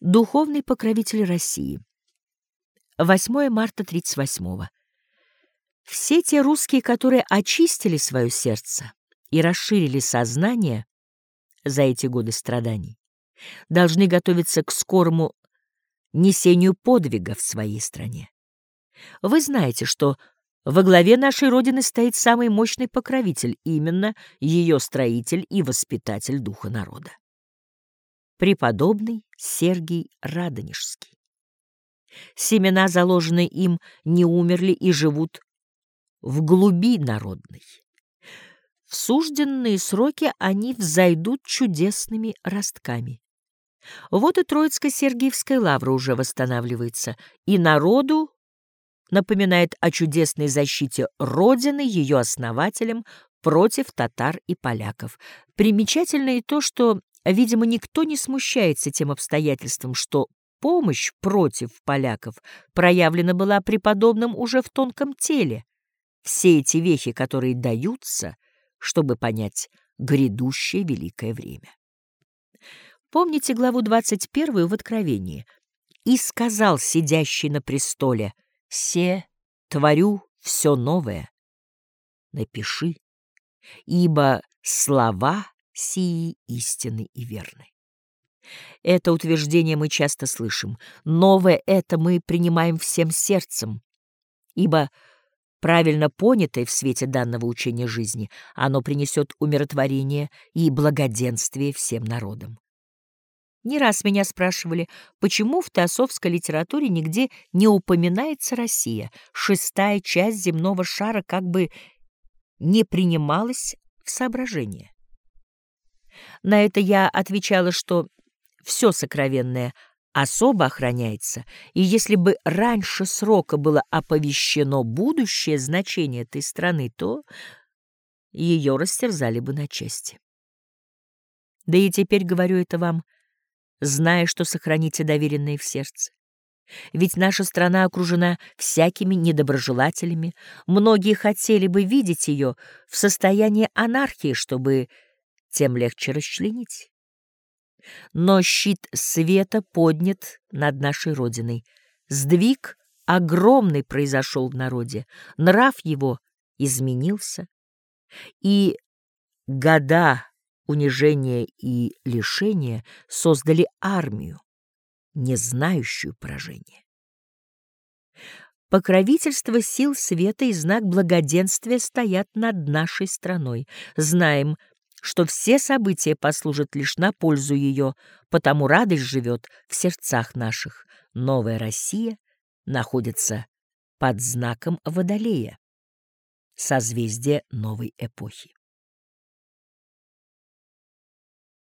Духовный покровитель России. 8 марта 38 -го. Все те русские, которые очистили свое сердце и расширили сознание за эти годы страданий, должны готовиться к скорому несению подвига в своей стране. Вы знаете, что во главе нашей Родины стоит самый мощный покровитель, именно ее строитель и воспитатель духа народа преподобный Сергий Радонежский. Семена, заложенные им, не умерли и живут в глуби народной. В сужденные сроки они взойдут чудесными ростками. Вот и Троицко-Сергиевская лавра уже восстанавливается, и народу напоминает о чудесной защите Родины ее основателям против татар и поляков. Примечательно и то, что Видимо, никто не смущается тем обстоятельством, что помощь против поляков проявлена была преподобным уже в тонком теле. Все эти вехи, которые даются, чтобы понять грядущее великое время. Помните главу 21 в Откровении? «И сказал сидящий на престоле, «Се творю все новое». Напиши, ибо слова сии истины и верны. Это утверждение мы часто слышим. Новое это мы принимаем всем сердцем, ибо правильно понятое в свете данного учения жизни, оно принесет умиротворение и благоденствие всем народам. Не раз меня спрашивали, почему в теософской литературе нигде не упоминается Россия, шестая часть земного шара как бы не принималась в соображение. На это я отвечала, что все сокровенное особо охраняется, и если бы раньше срока было оповещено будущее значение этой страны, то ее растерзали бы на части. Да и теперь говорю это вам, зная, что сохраните доверенное в сердце. Ведь наша страна окружена всякими недоброжелателями, многие хотели бы видеть ее в состоянии анархии, чтобы тем легче расчленить. Но щит света поднят над нашей Родиной. Сдвиг огромный произошел в народе, нрав его изменился, и года унижения и лишения создали армию, не знающую поражения. Покровительство сил света и знак благоденствия стоят над нашей страной. Знаем, что все события послужат лишь на пользу ее, потому радость живет в сердцах наших. Новая Россия находится под знаком Водолея, созвездия новой эпохи.